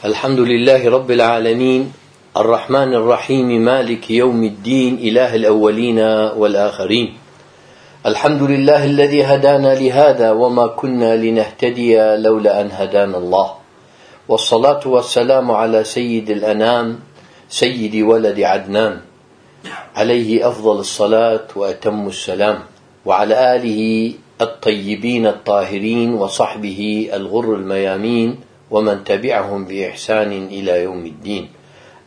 الحمد لله رب العالمين الرحمن الرحيم مالك يوم الدين إله الأولين والآخرين. الحمد لله الذي هدانا لهذا وما كنا لنهتدي لولا أن هدانا الله. والصلاة والسلام على سيد الأنام سيد ولد عدنان. عليه أفضل الصلاة وأتم السلام. وعلى آله الطيبين الطاهرين وصحبه الغر الميامين. ومن تبعهم بإحسان إلى يوم الدين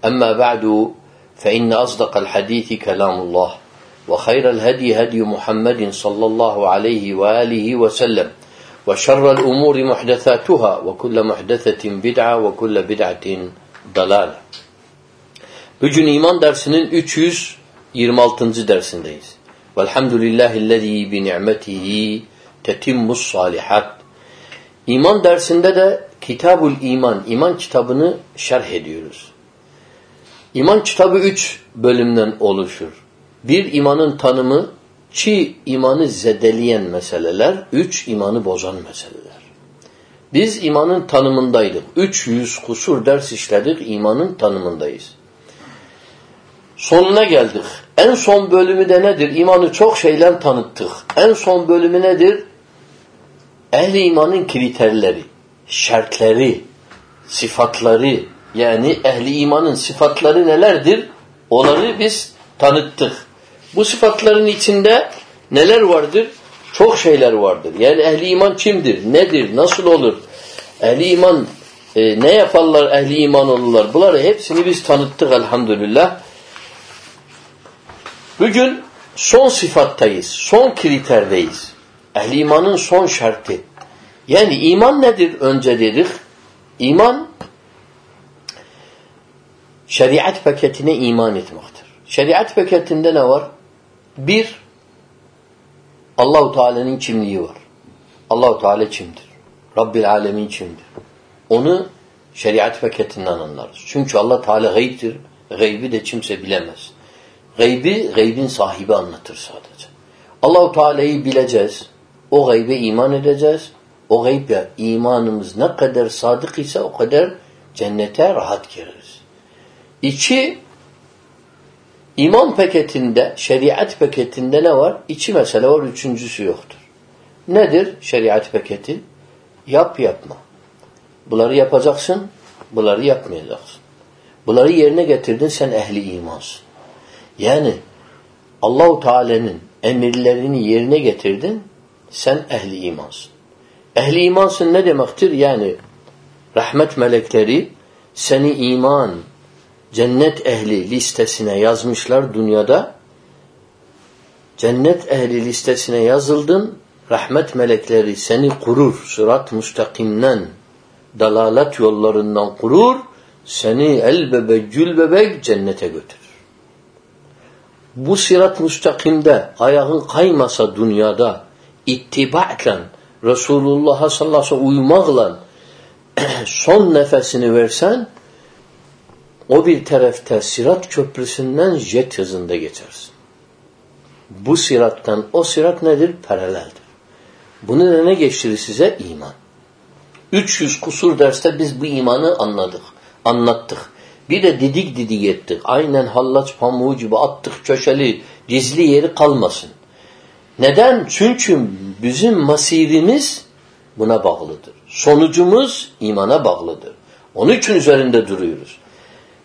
أما بعد فإن أصدق الحديث كلام الله وخير الهدي هدي محمد صلى الله عليه وآله وسلم وشر الأمور محدثاتها وكل محدثة بدعة وكل بدعة ضلالة Bugün iman dersinin 326. dersindeyiz. Velhamdülillahillezî bi ni'metihi tetimmus salihat. İman dersinde de Kitabul İman, iman kitabını şerh ediyoruz. İman kitabı üç bölümden oluşur. Bir imanın tanımı, çi imanı zedeleyen meseleler, üç imanı bozan meseleler. Biz imanın tanımındaydık. 300 kusur ders işledik, imanın tanımındayız. Sonuna geldik. En son bölümü de nedir? İmanı çok şeyler tanıttık. En son bölümü nedir? Ehli imanın kriterleri şartları, sıfatları yani ehli imanın sıfatları nelerdir? Onları biz tanıttık. Bu sıfatların içinde neler vardır? Çok şeyler vardır. Yani ehli iman kimdir? Nedir? Nasıl olur? Ehli iman e, ne yaparlar ehli iman olurlar? Bunları hepsini biz tanıttık elhamdülillah. Bugün son sıfattayız. Son kriterdeyiz. Ehli imanın son şartı. Yani iman nedir önce dedik? İman şeriat paketine iman etmektir. Şeriat paketinde ne var? Bir, Allahu Teala'nın kimliği var. Allahu Teala kimdir? Rabbil Alemin kimdir? Onu şeriat paketinden anlarız. Çünkü Allah Teala gayiptir. Gaybi de kimse bilemez. Gaybi, gaybin sahibi anlatır sadece. Allahu Teala'yı bileceğiz. O gaybe iman edeceğiz. O gaybe imanımız ne kadar sadık ise o kadar cennete rahat gireriz. İki, iman paketinde, şeriat paketinde ne var? İki mesele var, üçüncüsü yoktur. Nedir şeriat paketi? Yap yapma. Bunları yapacaksın, bunları yapmayacaksın. Bunları yerine getirdin sen ehli imansın. Yani Allahu Teala'nın emirlerini yerine getirdin, sen ehli imansın. Ehli imansın ne demektir? Yani rahmet melekleri seni iman, cennet ehli listesine yazmışlar dünyada. Cennet ehli listesine yazıldın. Rahmet melekleri seni kurur. Sırat müstakimden, dalalet yollarından kurur. Seni el bebek, gül bebek cennete götürür. Bu sırat müstakimde ayağın kaymasa dünyada ittibaken Resulullah'a sallallahu aleyhi ve sellem uymakla son nefesini versen o bir tarafta sirat köprüsünden jet hızında geçersin. Bu sirattan o sirat nedir? Paraleldir. Bunu da ne geçtirir size? İman. 300 kusur derste biz bu imanı anladık. Anlattık. Bir de didik didik ettik. Aynen hallaç pamuğu gibi attık köşeli, gizli yeri kalmasın. Neden? Çünkü bizim masirimiz buna bağlıdır. Sonucumuz imana bağlıdır. Onun için üzerinde duruyoruz.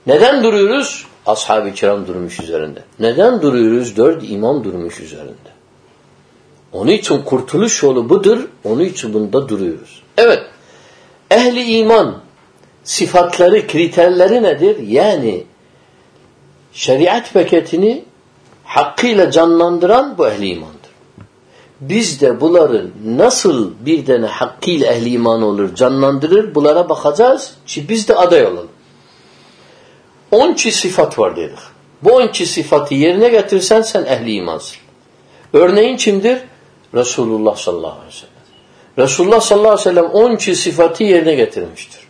Neden duruyoruz? Ashab-ı kiram durmuş üzerinde. Neden duruyoruz? Dört imam durmuş üzerinde. Onun için kurtuluş yolu budur. Onun için bunda duruyoruz. Evet. Ehli iman sıfatları, kriterleri nedir? Yani şeriat paketini hakkıyla canlandıran bu ehli iman. Biz de bunları nasıl bir tane hakkıyla ehli iman olur, canlandırır, bunlara bakacağız ki biz de aday olalım. On çi sıfat var dedik. Bu on çi sıfatı yerine getirsen sen ehli imansın. Örneğin kimdir? Resulullah sallallahu aleyhi ve sellem. Resulullah sallallahu aleyhi ve sellem on çi sıfatı yerine getirmiştir.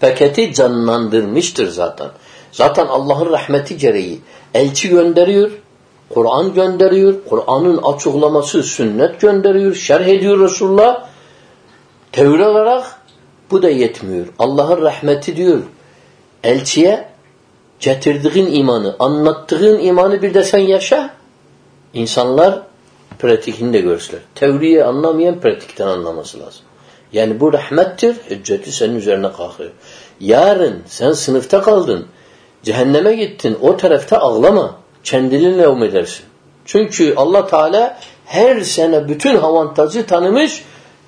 Paketi canlandırmıştır zaten. Zaten Allah'ın rahmeti gereği elçi gönderiyor, Kur'an gönderiyor. Kur'an'ın açıklaması sünnet gönderiyor. Şerh ediyor Resulullah. Tevri olarak Bu da yetmiyor. Allah'ın rahmeti diyor. Elçiye getirdiğin imanı, anlattığın imanı bir de sen yaşa. İnsanlar pratikini de görsünler. Teoriyi anlamayan pratikten anlaması lazım. Yani bu rahmettir, hücceti senin üzerine kalkıyor. Yarın sen sınıfta kaldın, cehenneme gittin, o tarafta ağlama. Kendini levm edersin. Çünkü Allah Teala her sene bütün avantajı tanımış,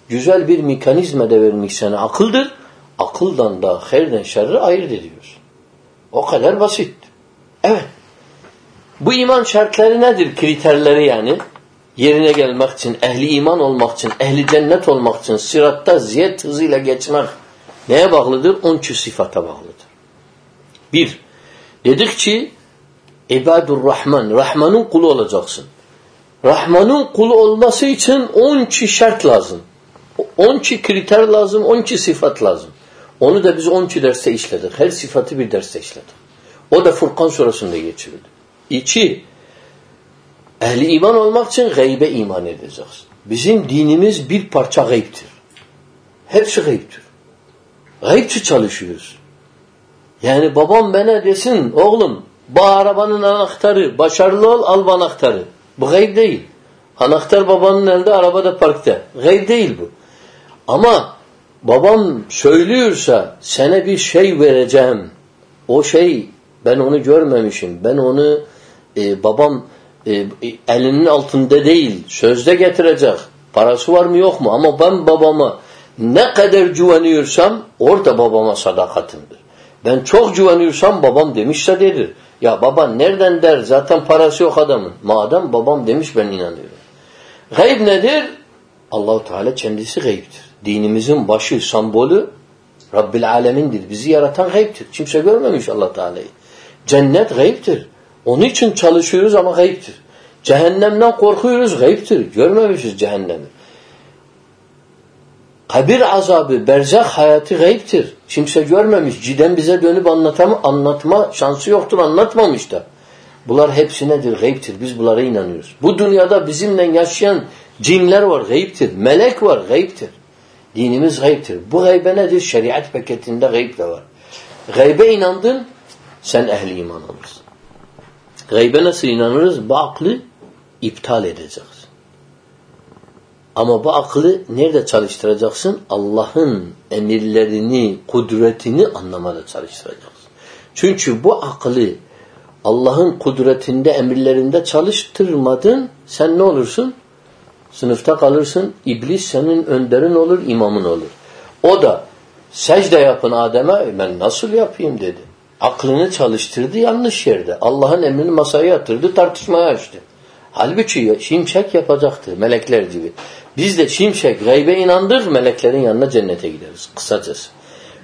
güzel bir mekanizma da vermiş sana. Akıldır. Akıldan da hayırden şerri ayırt ediyorsun. O kadar basit. Evet. Bu iman şartları nedir? Kriterleri yani. Yerine gelmek için, ehli iman olmak için, ehli cennet olmak için, sıratta ziyet hızıyla geçmek neye bağlıdır? Onçu sıfata bağlıdır. Bir, dedik ki İbadur Rahman, Rahman'ın kulu olacaksın. Rahman'ın kulu olması için onçu şart lazım. Onçu kriter lazım, onçu sıfat lazım. Onu da biz onçu derste işledik. Her sıfatı bir derste işledik. O da Furkan surasında geçirildi. İki, ehli iman olmak için gaybe iman edeceğiz. Bizim dinimiz bir parça gayiptir. Hepsi gayiptir. Gayipçi çalışıyoruz. Yani babam bana desin oğlum bu arabanın anahtarı başarılı ol al bu anahtarı. Bu gayb değil. Anahtar babanın elinde arabada parkta. Gayb değil bu. Ama babam söylüyorsa sana bir şey vereceğim. O şey ben onu görmemişim. Ben onu e, babam e, elinin altında değil. Sözde getirecek. Parası var mı yok mu? Ama ben babama ne kadar güveniyorsam orada babama sadakatimdir. Ben çok güveniyorsam babam demişse dedir. Ya baba nereden der? Zaten parası yok adamın. Madem babam demiş ben inanıyorum. Gayb nedir? Allahu Teala kendisi gaybdir. Dinimizin başı, sembolü Rabbil Alemin'dir. Bizi yaratan gaybdir. Kimse görmemiş Allah Teala'yı. Cennet gaybdir. Onun için çalışıyoruz ama gaybdir. Cehennemden korkuyoruz gaybdir. Görmemişiz cehennemi. Kabir azabı, berzak hayatı gaybtir. Kimse görmemiş. Ciden bize dönüp anlatama, anlatma şansı yoktur. Anlatmamış da. Bunlar hepsi nedir? Gaybtir. Biz bunlara inanıyoruz. Bu dünyada bizimle yaşayan cinler var. Gaybtir. Melek var. Gaybtir. Dinimiz gaybtir. Bu gaybe nedir? Şeriat paketinde gayb de var. Gaybe inandın, sen ehli iman olursun. Gaybe nasıl inanırız? Bu aklı iptal edeceğiz. Ama bu aklı nerede çalıştıracaksın? Allah'ın emirlerini, kudretini anlamada çalıştıracaksın. Çünkü bu aklı Allah'ın kudretinde, emirlerinde çalıştırmadın, sen ne olursun? Sınıfta kalırsın, iblis senin önderin olur, imamın olur. O da secde yapın Adem'e, ben nasıl yapayım dedi. Aklını çalıştırdı yanlış yerde. Allah'ın emrini masaya yatırdı, tartışmaya açtı. Halbuki şimşek yapacaktı melekler gibi. Biz de şimşek gaybe inandık meleklerin yanına cennete gideriz kısacası.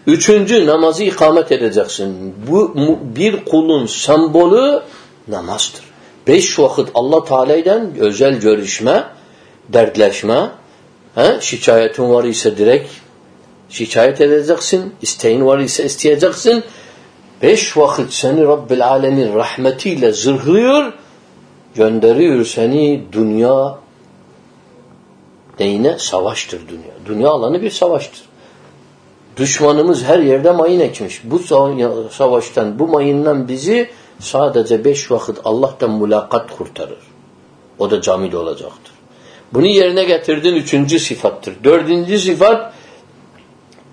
Üçüncü namazı ikamet edeceksin. Bu bir kulun sembolü namazdır. Beş vakit Allah Teala'dan özel görüşme, dertleşme, he? şikayetin var ise direkt şikayet edeceksin, isteğin var ise isteyeceksin. Beş vakit seni Rabbil Alemin rahmetiyle zırhlıyor, gönderiyor seni dünya neyine? Savaştır dünya. Dünya alanı bir savaştır. Düşmanımız her yerde mayın ekmiş. Bu savaştan, bu mayından bizi sadece beş vakit Allah'tan mulakat kurtarır. O da camide olacaktır. Bunu yerine getirdin üçüncü sifattır. Dördüncü sıfat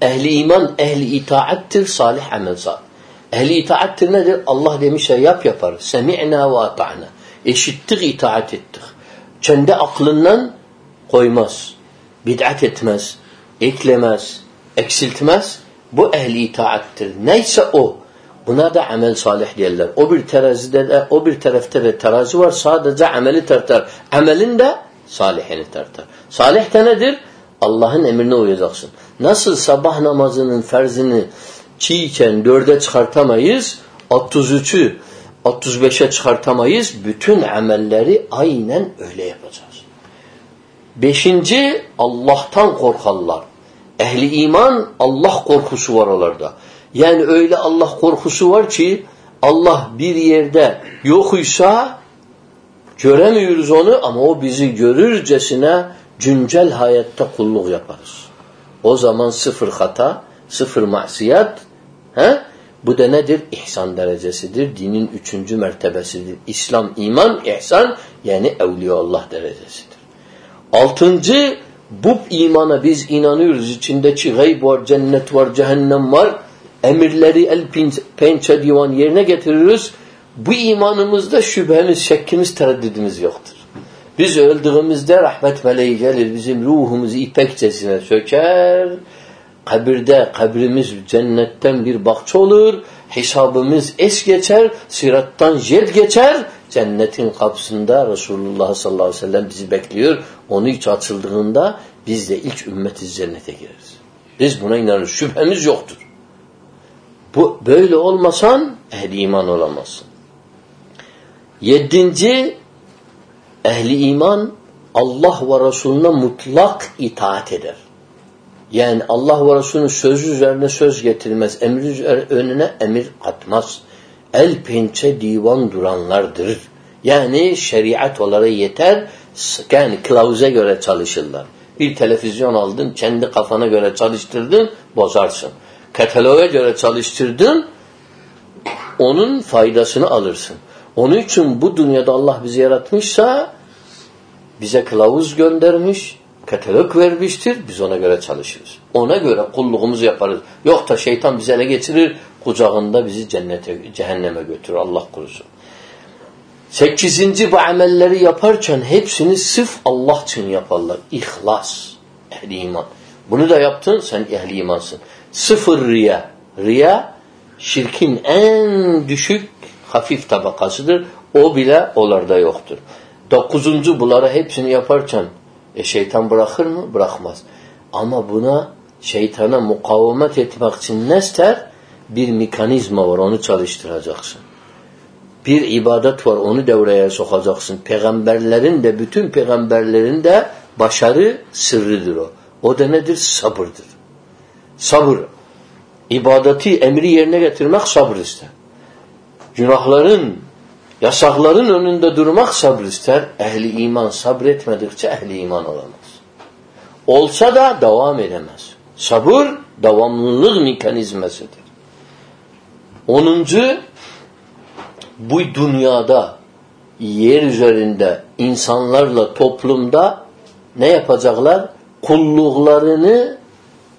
ehli iman, ehli itaattir, salih amel salih. Ehli itaattir nedir? Allah demişse yap yapar. Semi'na ve ata'na. Eşittik, itaat ettik. Kendi aklından koymaz. Bid'at etmez. Eklemez. Eksiltmez. Bu ehli itaattir. Neyse o. Buna da amel salih diyorlar. O bir terazide de, o bir tarafta da terazi var. Sadece ameli tartar. Amelin de salihini tartar. Salih de nedir? Allah'ın emrine uyacaksın. Nasıl sabah namazının ferzini çiğken dörde çıkartamayız, 33'ü 35'e çıkartamayız. Bütün amelleri aynen öyle yapacağız. Beşinci Allah'tan korkarlar. Ehli iman Allah korkusu var onlarda. Yani öyle Allah korkusu var ki Allah bir yerde yokuysa göremiyoruz onu ama o bizi görürcesine güncel hayatta kulluk yaparız. O zaman sıfır hata, sıfır masiyat. He? Bu da nedir? İhsan derecesidir. Dinin üçüncü mertebesidir. İslam, iman, ihsan yani evliyaullah derecesidir. Altıncı, bu imana biz inanıyoruz. İçindeki gayb var, cennet var, cehennem var. Emirleri el pençe divan yerine getiriyoruz. Bu imanımızda şüphemiz, şekkimiz, tereddüdümüz yoktur. Biz öldüğümüzde rahmet meleği gelir, bizim ruhumuzu ipekçesine söker. Kabirde, kabrimiz cennetten bir bahçe olur. Hesabımız es geçer, sirattan jet geçer. Cennetin kapısında Resulullah sallallahu aleyhi ve sellem bizi bekliyor. Onu hiç açıldığında biz de ilk ümmetiz cennete gireriz. Biz buna inanırız. Şüphemiz yoktur. Bu böyle olmasan ehli iman olamazsın. Yedinci ehli iman Allah ve Resulüne mutlak itaat eder. Yani Allah ve Resulünün sözü üzerine söz getirmez. Emri önüne emir atmaz. El pençe divan duranlardır. Yani şeriat olarak yeter. Yani kılavuza göre çalışırlar. Bir televizyon aldın, kendi kafana göre çalıştırdın, bozarsın. Kataloğa göre çalıştırdın, onun faydasını alırsın. Onun için bu dünyada Allah bizi yaratmışsa bize kılavuz göndermiş, katalog vermiştir. Biz ona göre çalışırız. Ona göre kulluğumuzu yaparız. Yok da şeytan bizi ele geçirir, kucağında bizi cennete, cehenneme götürür. Allah korusun. Sekizinci bu amelleri yaparken hepsini sırf Allah için yaparlar. İhlas. Ehli iman. Bunu da yaptın sen ehli imansın. Sıfır riya. Riya şirkin en düşük hafif tabakasıdır. O bile onlarda yoktur. Dokuzuncu bunları hepsini yaparken e şeytan bırakır mı? Bırakmaz. Ama buna şeytana mukavemet etmek için ne ister? Bir mekanizma var onu çalıştıracaksın. Bir ibadet var onu devreye sokacaksın. Peygamberlerin de bütün peygamberlerin de başarı sırrıdır o. O da nedir? Sabırdır. Sabır. İbadeti, emri yerine getirmek sabır ister. Günahların, yasakların önünde durmak sabır ister. Ehli iman sabretmedikçe ehli iman olamaz. Olsa da devam edemez. Sabır devamlılık mekanizmasıdır. Onuncu bu dünyada yer üzerinde insanlarla toplumda ne yapacaklar? Kulluklarını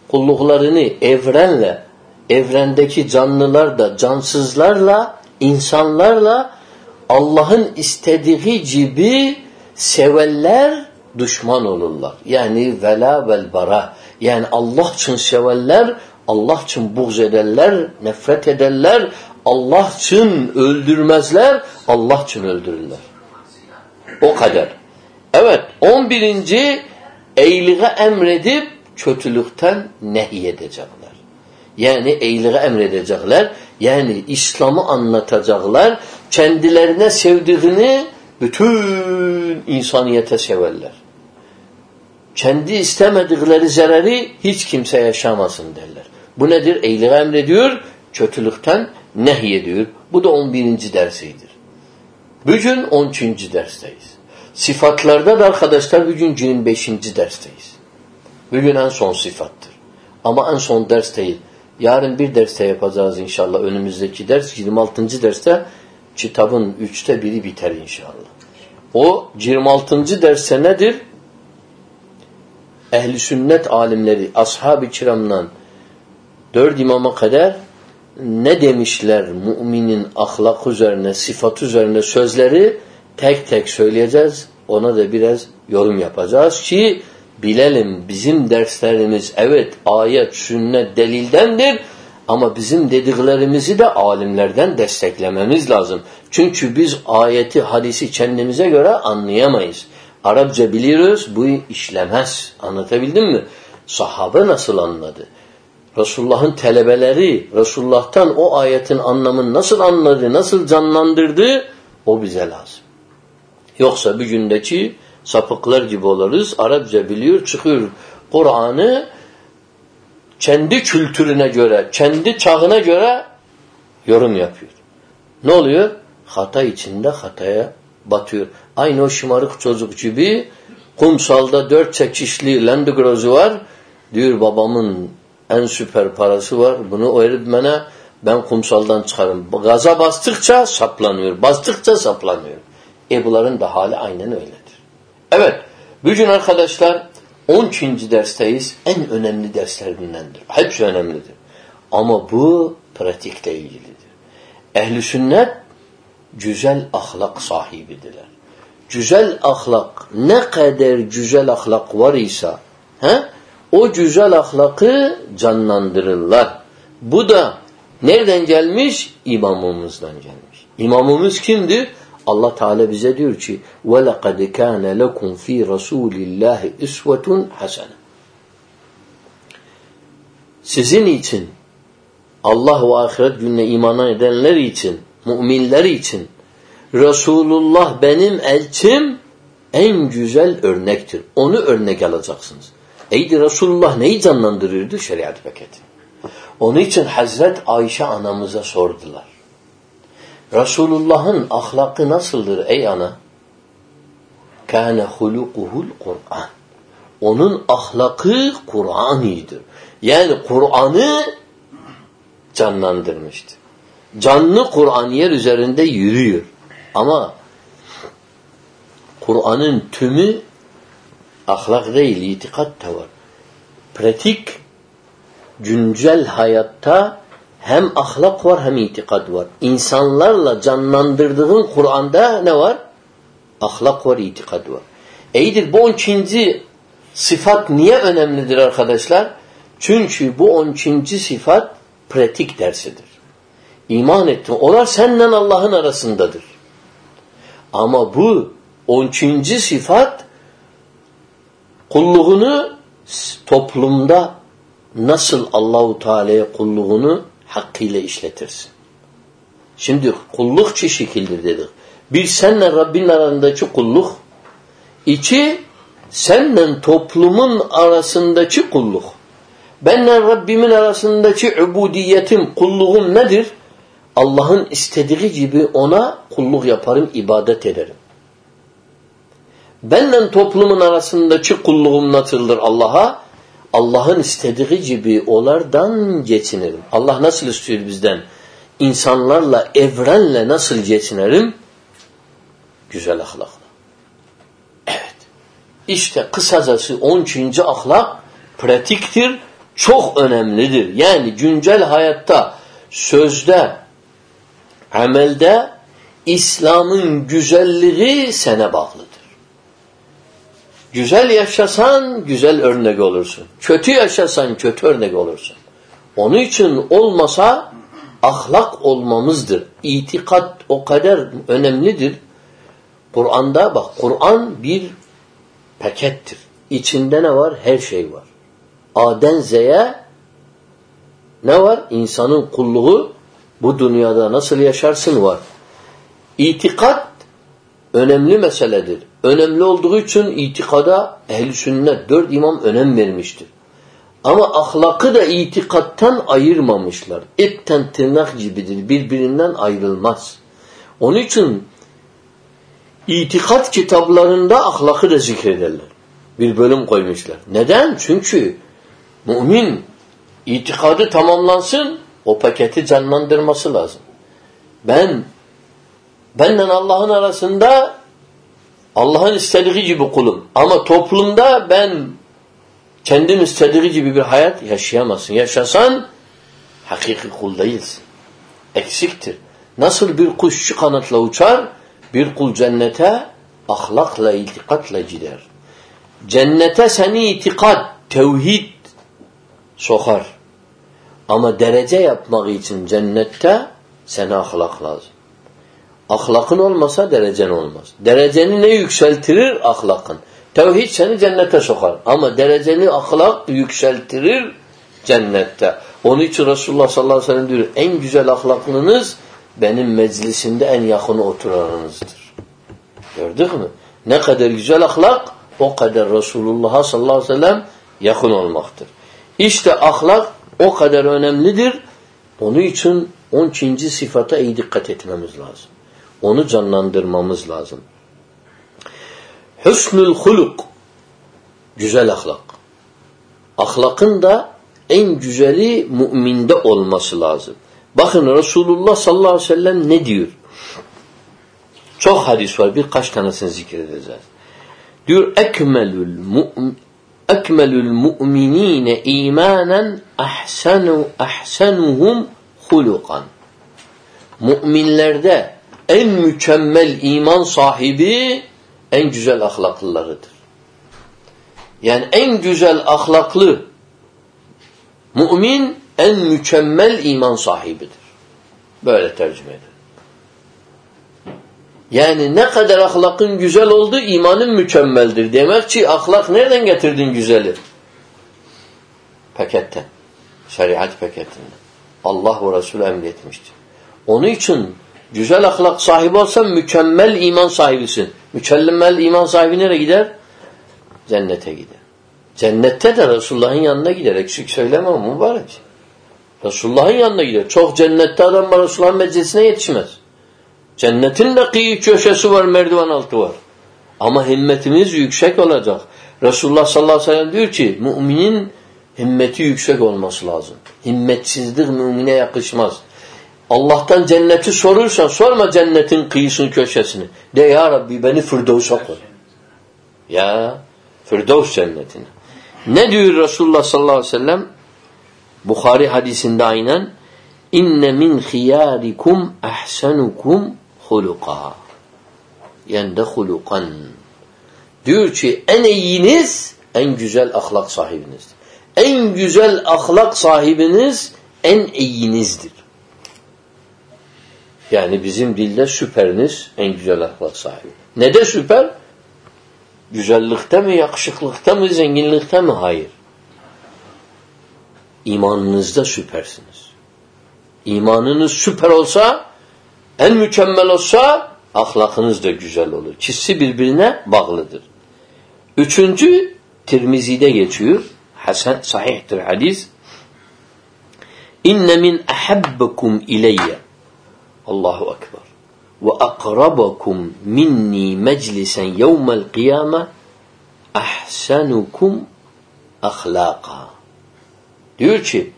kulluklarını evrenle evrendeki canlılar da cansızlarla insanlarla Allah'ın istediği gibi severler düşman olurlar. Yani vela vel bara. Yani Allah için severler, Allah için buğz ederler, nefret ederler, Allah için öldürmezler, Allah için öldürürler. O kadar. Evet, on birinci iyiliğe emredip kötülükten nehyedecekler. Yani iyiliğe emredecekler. Yani İslam'ı anlatacaklar. Kendilerine sevdiğini bütün insaniyete severler. Kendi istemedikleri zararı hiç kimse yaşamasın derler. Bu nedir? İyiliği emrediyor, kötülükten nehyediyor. Bu da 11. dersidir. Bugün 13. dersteyiz. Sıfatlarda da arkadaşlar bugün 25. dersteyiz. Bugün en son sıfattır. Ama en son ders değil. Yarın bir derste yapacağız inşallah. Önümüzdeki ders 26. derste kitabın üçte biri biter inşallah. O 26. derse nedir? Ehli sünnet alimleri, ashab-ı kiramdan dört imama kadar ne demişler müminin ahlak üzerine, sıfat üzerine sözleri tek tek söyleyeceğiz. Ona da biraz yorum yapacağız ki bilelim bizim derslerimiz evet ayet, sünnet, delildendir ama bizim dediklerimizi de alimlerden desteklememiz lazım. Çünkü biz ayeti, hadisi kendimize göre anlayamayız. Arapça biliyoruz, bu işlemez. Anlatabildim mi? Sahabe nasıl anladı? Resulullah'ın telebeleri, Resulullah'tan o ayetin anlamını nasıl anladı, nasıl canlandırdı o bize lazım. Yoksa bir gündeki sapıklar gibi oluruz. Arapça biliyor, çıkıyor Kur'an'ı kendi kültürüne göre, kendi çağına göre yorum yapıyor. Ne oluyor? Hata içinde hataya batıyor. Aynı o şımarık çocuk gibi kumsalda dört çekişli Land var. Diyor babamın en süper parası var. Bunu bana ben kumsaldan çıkarım. Gaza bastıkça saplanıyor. Bastıkça saplanıyor. E bunların da hali aynen öyledir. Evet. Bugün arkadaşlar 13. dersteyiz. En önemli derslerindendir. Hepsi önemlidir. Ama bu pratikle ilgilidir. Ehli sünnet güzel ahlak sahibidirler. Güzel ahlak ne kadar güzel ahlak var ise he, o güzel ahlakı canlandırırlar. Bu da nereden gelmiş? İmamımızdan gelmiş. İmamımız kimdir? Allah Teala bize diyor ki وَلَقَدْ كَانَ لَكُمْ ف۪ي رَسُولِ اللّٰهِ اِسْوَةٌ حَسَنًا Sizin için Allah ve ahiret gününe imana edenler için, müminler için Resulullah benim elçim en güzel örnektir. Onu örnek alacaksınız. Eydi Resulullah neyi canlandırırdı? Şeriat paketi. Onun için Hazret Ayşe anamıza sordular. Resulullah'ın ahlakı nasıldır ey ana? Kâne hulukuhul Kur'an. Onun ahlakı Kur'an'ıdır. Yani Kur'an'ı canlandırmıştı. Canlı Kur'an yer üzerinde yürüyor. Ama Kur'an'ın tümü ahlak değil, itikat da var. Pratik, güncel hayatta hem ahlak var hem itikat var. İnsanlarla canlandırdığın Kur'an'da ne var? Ahlak var, itikat var. İyidir bu 12. sıfat niye önemlidir arkadaşlar? Çünkü bu 12. sıfat pratik dersidir. İman ettim. Onlar seninle Allah'ın arasındadır. Ama bu 12. sıfat kulluğunu toplumda nasıl Allahu Teala'ya kulluğunu hakkıyla işletirsin. Şimdi kulluk çi şekildir dedik. Bir senle Rabbin arasındaki kulluk, iki senle toplumun arasındaki kulluk. Benle Rabbimin arasındaki ubudiyetim, kulluğum nedir? Allah'ın istediği gibi ona kulluk yaparım, ibadet ederim. Benle toplumun arasındaki kulluğum nasıldır Allah'a? Allah'ın istediği gibi onlardan geçinirim. Allah nasıl istiyor bizden? İnsanlarla, evrenle nasıl geçinerim? Güzel ahlakla. Evet. İşte kısacası 13. ahlak pratiktir, çok önemlidir. Yani güncel hayatta, sözde, amelde İslam'ın güzelliği sene bağlıdır. Güzel yaşasan güzel örnek olursun. Kötü yaşasan kötü örnek olursun. Onun için olmasa ahlak olmamızdır. İtikat o kadar önemlidir. Kur'an'da bak Kur'an bir pakettir. İçinde ne var? Her şey var. A'den Z'ye ne var? İnsanın kulluğu bu dünyada nasıl yaşarsın var. İtikat önemli meseledir. Önemli olduğu için itikada ehl sünnet dört imam önem vermiştir. Ama ahlakı da itikattan ayırmamışlar. Etten tırnak gibidir. Birbirinden ayrılmaz. Onun için itikat kitaplarında ahlakı da zikrederler. Bir bölüm koymuşlar. Neden? Çünkü mümin itikadı tamamlansın o paketi canlandırması lazım. Ben benden Allah'ın arasında Allah'ın istediği gibi kulum. Ama toplumda ben kendim istediği gibi bir hayat yaşayamazsın. Yaşasan hakiki kul değilsin. Eksiktir. Nasıl bir kuş şu kanatla uçar, bir kul cennete ahlakla, itikatla gider. Cennete seni itikat, tevhid sokar. Ama derece yapmak için cennette sana ahlak lazım. Ahlakın olmasa derecen olmaz. Dereceni ne yükseltirir? Ahlakın. Tevhid seni cennete sokar. Ama dereceni ahlak yükseltirir cennette. Onun için Resulullah sallallahu aleyhi ve sellem diyor en güzel ahlaklınız benim meclisimde en yakın oturanınızdır. Gördük mü? Ne kadar güzel ahlak o kadar Resulullah sallallahu aleyhi ve sellem yakın olmaktır. İşte ahlak o kadar önemlidir. Onun için 12. sıfata iyi dikkat etmemiz lazım. Onu canlandırmamız lazım. Hüsnül huluk güzel ahlak. Ahlakın da en güzeli müminde olması lazım. Bakın Resulullah sallallahu aleyhi ve sellem ne diyor? Çok hadis var. Birkaç tanesini zikredeceğiz. Diyor ekmelül mu'min ekmelül mu'minine imanen ahsanu ahsanuhum hulukan. Müminlerde en mükemmel iman sahibi en güzel ahlaklılarıdır. Yani en güzel ahlaklı mümin en mükemmel iman sahibidir. Böyle tercüme edilir. Yani ne kadar ahlakın güzel oldu imanın mükemmeldir. Demek ki ahlak nereden getirdin güzeli? Paketten. Şeriat paketinden. Allah ve Resulü emretmiştir. Onun için güzel ahlak sahibi olsan mükemmel iman sahibisin. Mükemmel iman sahibi nereye gider? Cennete gider. Cennette de Resulullah'ın yanına gider. Eksik söylemem mübarek. Resulullah'ın yanına gider. Çok cennette adam var Resulullah'ın meclisine yetişmez. Cennetin de kıyı köşesi var, merdiven altı var. Ama himmetimiz yüksek olacak. Resulullah sallallahu aleyhi ve sellem diyor ki müminin himmeti yüksek olması lazım. Himmetsizlik mümine yakışmaz. Allah'tan cenneti sorursan sorma cennetin kıyısını köşesini. De ya Rabbi beni Firdevs'a koy. Ya Firdevs cennetine. Ne diyor Resulullah sallallahu aleyhi ve sellem? Bukhari hadisinde aynen inne min khiyarikum ahsanukum huluka. Yani de hulukan. Diyor ki en iyiniz en güzel ahlak sahibinizdir. En güzel ahlak sahibiniz en iyinizdir. Yani bizim dilde süperiniz en güzel ahlak sahibi. Ne de süper? Güzellikte mi, yakışıklıkta mı, zenginlikte mi? Hayır. İmanınızda süpersiniz. İmanınız süper olsa, en mükemmel olsa ahlakınız da güzel olur. Çizsi birbirine bağlıdır. Üçüncü Tirmizi'de geçiyor. Hasan sahihtir hadis. İnne min ahabbakum ileyye Allahu ekber ve akrabakum minni meclisen yevmel kıyame ahsanukum ahlaka. Diyor ki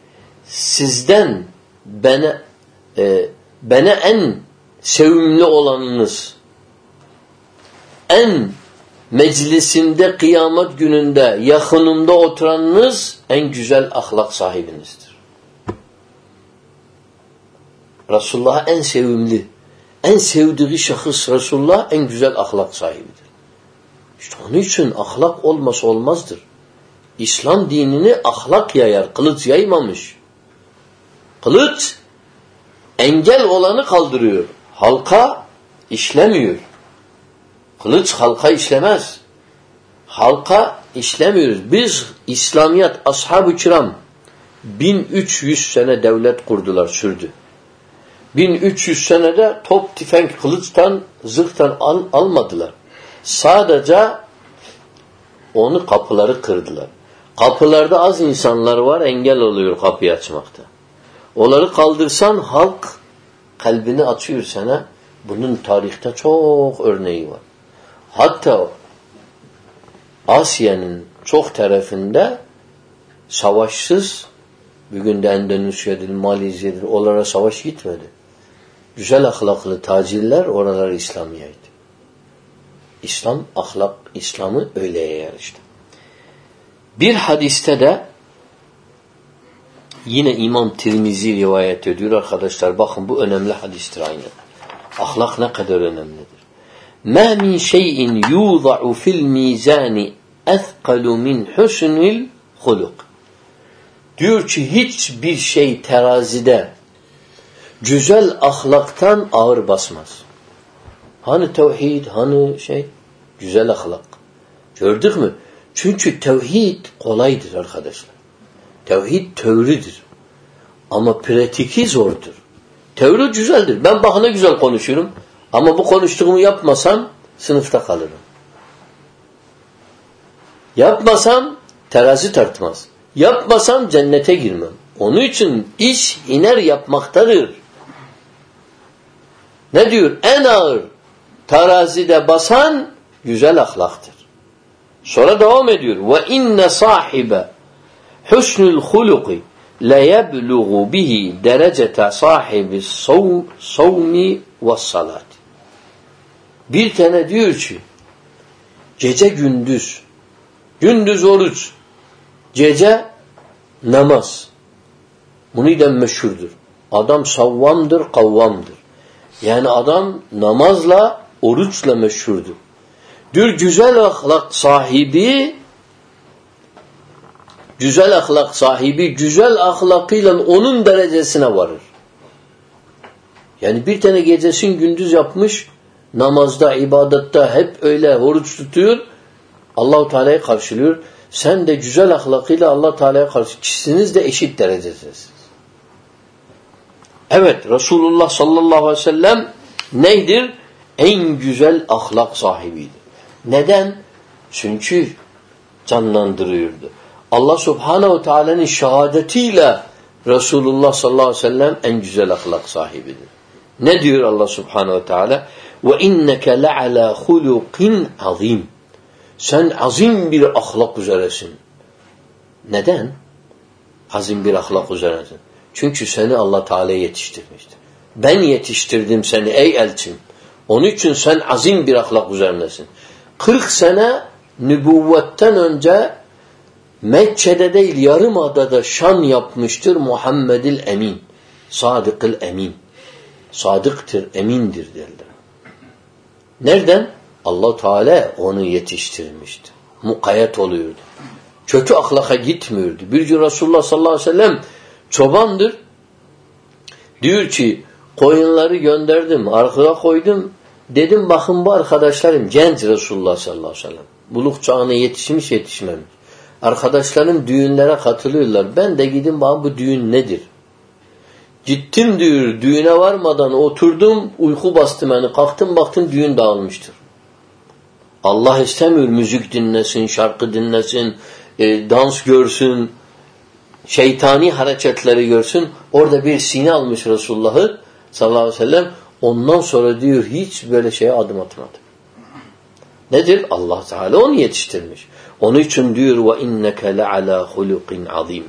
sizden bana e, bana en sevimli olanınız en meclisimde kıyamet gününde yakınımda oturanınız en güzel ahlak sahibinizdir. Resulullah'a en sevimli, en sevdiği şahıs Resulullah en güzel ahlak sahibidir. İşte onun için ahlak olmasa olmazdır. İslam dinini ahlak yayar, kılıç yaymamış. Kılıç engel olanı kaldırıyor. Halka işlemiyor. Kılıç halka işlemez. Halka işlemiyoruz. Biz İslamiyet, ashab-ı kiram 1300 sene devlet kurdular, sürdü. 1300 senede top, tüfek, kılıçtan, zırhtan al, almadılar. Sadece onu kapıları kırdılar. Kapılarda az insanlar var engel oluyor kapıyı açmakta. Onları kaldırsan halk kalbini açıyor sana. Bunun tarihte çok örneği var. Hatta Asya'nın çok tarafında savaşsız bugün de Endonezya'dır, Malezya'dır, onlara savaş gitmedi Güzel ahlaklı tacirler oralar İslamiyet. İslam ahlak, İslam'ı öyle yayar işte. Bir hadiste de yine İmam Tirmizi rivayet ediyor arkadaşlar. Bakın bu önemli hadistir aynı. Ahlak ne kadar önemlidir. مَا مِنْ شَيْءٍ يُوضَعُ فِي الْمِيزَانِ اَثْقَلُ مِنْ حُسْنِ الْخُلُقِ Diyor ki hiçbir şey terazide güzel ahlaktan ağır basmaz. Hani tevhid, hani şey, güzel ahlak. Gördük mü? Çünkü tevhid kolaydır arkadaşlar. Tevhid teoridir. Ama pratiki zordur. Teori güzeldir. Ben bakına güzel konuşuyorum. Ama bu konuştuğumu yapmasam sınıfta kalırım. Yapmasam terazi tartmaz. Yapmasam cennete girmem. Onun için iş iner yapmaktadır. Ne diyor? En ağır terazide basan güzel ahlaktır. Sonra devam ediyor. Ve inne sahibe husnul huluki la yebluğu bihi derecete sahibi savmi ve salat. Bir tane diyor ki gece gündüz gündüz oruç gece namaz. Bunu da meşhurdur. Adam savvamdır, kavvamdır. Yani adam namazla, oruçla meşhurdur. Diyor güzel ahlak sahibi güzel ahlak sahibi güzel ahlakıyla onun derecesine varır. Yani bir tane gecesin gündüz yapmış namazda, ibadette hep öyle oruç tutuyor. Allahu Teala'yı karşılıyor. Sen de güzel ahlakıyla Allah Teala'ya karşı ikisiniz de eşit derecedesiniz. Evet Resulullah sallallahu aleyhi ve sellem neydir? En güzel ahlak sahibiydi. Neden? Çünkü canlandırıyordu. Allah subhanehu teala'nın şehadetiyle Resulullah sallallahu aleyhi ve sellem en güzel ahlak sahibidir. Ne diyor Allah subhanehu teala? İnneke le'ala hulukin azim. Sen azim bir ahlak üzeresin. Neden? Azim bir ahlak üzeresin. Çünkü seni Allah Teala yetiştirmiştir. Ben yetiştirdim seni ey elçim. Onun için sen azim bir ahlak üzerindesin. 40 sene nübüvvetten önce Mekke'de değil yarım adada şan yapmıştır Muhammedil Emin. Sadıkıl Emin. Sadıktır, emindir derler. Nereden? Allah Teala onu yetiştirmişti. Mukayyet oluyordu. Kötü ahlaka gitmiyordu. Bir gün Resulullah sallallahu aleyhi ve sellem çobandır. Diyor ki koyunları gönderdim, arkaya koydum. Dedim bakın bu arkadaşlarım genç Resulullah sallallahu aleyhi ve sellem. Buluk çağına yetişmiş yetişmemiş. Arkadaşlarım düğünlere katılıyorlar. Ben de gidin bana bu düğün nedir? Gittim diyor düğüne varmadan oturdum uyku bastı beni. Kalktım baktım düğün dağılmıştır. Allah istemiyor müzik dinlesin, şarkı dinlesin, e, dans görsün, şeytani hareketleri görsün. Orada bir sine almış Resulullah'ı sallallahu aleyhi ve sellem. Ondan sonra diyor hiç böyle şeye adım atmadı. Nedir? Allah Teala onu yetiştirmiş. Onun için diyor ve inneke le ala hulukin azim.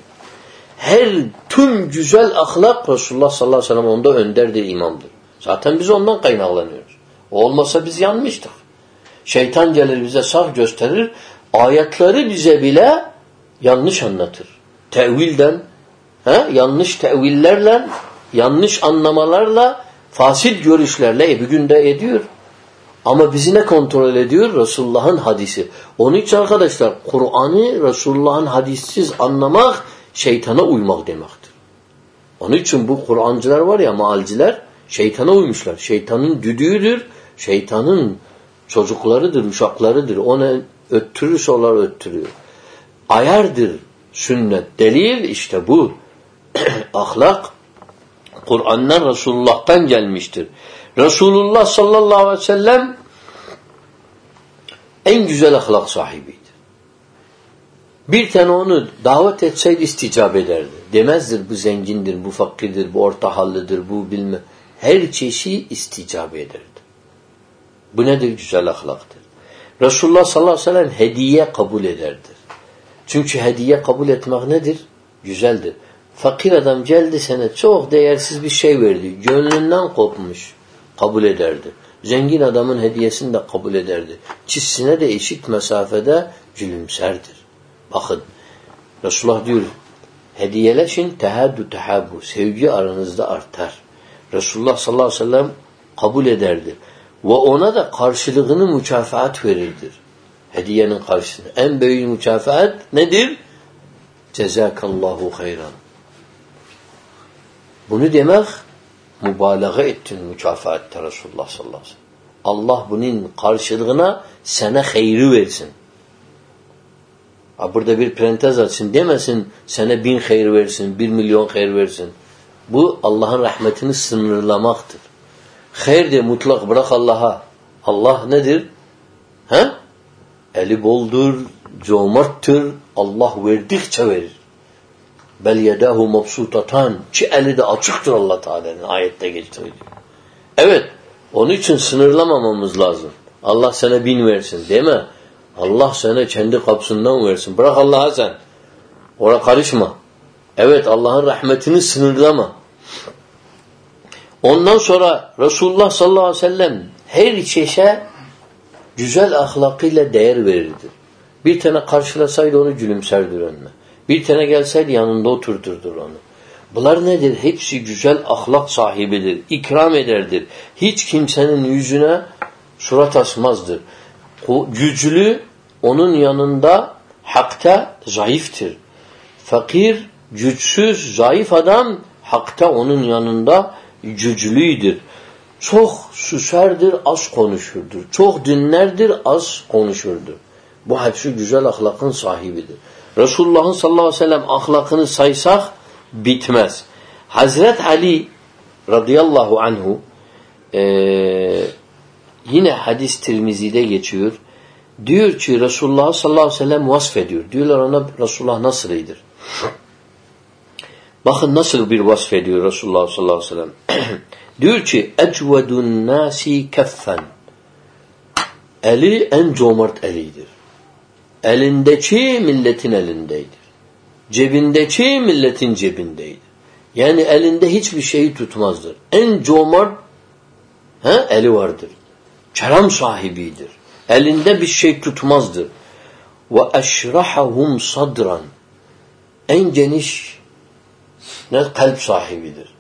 Her tüm güzel ahlak Resulullah sallallahu aleyhi ve sellem onda önderdir, imamdır. Zaten biz ondan kaynaklanıyoruz. O olmasa biz yanmıştık. Şeytan gelir bize sağ gösterir. Ayetleri bize bile yanlış anlatır. Tevilden, he? yanlış tevillerle, yanlış anlamalarla, fasit görüşlerle e, bugün de ediyor. Ama bizi ne kontrol ediyor? Resulullah'ın hadisi. Onun için arkadaşlar Kur'an'ı Resulullah'ın hadissiz anlamak şeytana uymak demektir. Onun için bu Kur'ancılar var ya maalciler şeytana uymuşlar. Şeytanın düdüğüdür. Şeytanın çocuklarıdır, uşaklarıdır. Ona öttürürse onlar öttürüyor. Ayardır sünnet. Delil işte bu. Ahlak Kur'an'dan Resulullah'tan gelmiştir. Resulullah sallallahu aleyhi ve sellem en güzel ahlak sahibiydi. Bir tane onu davet etseydi isticap ederdi. Demezdir bu zengindir, bu fakirdir, bu orta hallidir, bu bilme. Her çeşit isticap ederdi. Bu nedir? Güzel ahlaktır. Resulullah sallallahu aleyhi ve sellem hediye kabul ederdi. Çünkü hediye kabul etmek nedir? Güzeldir. Fakir adam geldi sana çok değersiz bir şey verdi. Gönlünden kopmuş. Kabul ederdi. Zengin adamın hediyesini de kabul ederdi. Çizsine de eşit mesafede gülümserdir. Bakın Resulullah diyor hediyeleşin tehaddu tehabbu. Sevgi aranızda artar. Resulullah sallallahu aleyhi ve sellem kabul ederdi. Ve ona da karşılığını mükafaat verirdir. Hediyenin karşısında. En büyük mükafaat nedir? Cezakallahu hayran. Bunu demek mübalağa ettin mükafaatta Resulullah sallallahu aleyhi ve sellem. Allah bunun karşılığına sana hayrı versin. Ha burada bir parantez açsın demesin sana bin hayır versin, bir milyon hayır versin. Bu Allah'ın rahmetini sınırlamaktır. Hayır de mutlak bırak Allah'a. Allah nedir? He? Eli boldur, cömerttir. Allah verdikçe verir. Bel yedahu mabsutatan. Ki eli de açıktır Allah Teala'nın ayette geçtiği. Evet. Onun için sınırlamamamız lazım. Allah sana bin versin değil mi? Allah sana kendi kapsından versin. Bırak Allah'a sen. Ona karışma. Evet Allah'ın rahmetini sınırlama. Ondan sonra Resulullah sallallahu aleyhi ve sellem her çeşe güzel ahlakıyla değer verirdi. Bir tane karşılasaydı onu gülümserdir önüne. Bir tane gelseydi yanında oturdurdur onu. Bunlar nedir? Hepsi güzel ahlak sahibidir. İkram ederdir. Hiç kimsenin yüzüne surat asmazdır. Güçlü onun yanında hakta zayıftır. Fakir, güçsüz, zayıf adam hakta onun yanında güçlüydür. Çok susardır, az konuşurdur. Çok dinlerdir, az konuşurdur. Bu hepsi güzel ahlakın sahibidir. Resulullah'ın sallallahu aleyhi ve sellem ahlakını saysak bitmez. Hazret Ali radıyallahu anhu e, yine hadis Tirmizi'de geçiyor. Diyor ki Resulullah sallallahu aleyhi ve sellem vasfediyor. Diyorlar ona Resulullah nasılıydır? Bakın nasıl bir vasfediyor Resulullah sallallahu aleyhi ve sellem. diyor ki ecvedun nasi keffen Eli en cömert elidir. Elindeki milletin elindeydir. Cebindeki milletin cebindeydir. Yani elinde hiçbir şeyi tutmazdır. En cömert he, eli vardır. Kerem sahibidir. Elinde bir şey tutmazdır. Ve eşrahahum sadran. En geniş ne kalp sahibidir.